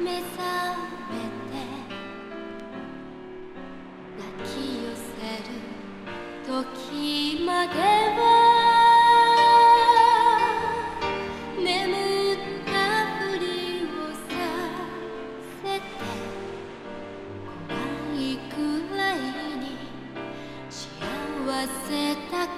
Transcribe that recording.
目覚めて泣き寄せる時までは眠ったふりをさせて怖いくらいに幸せだけ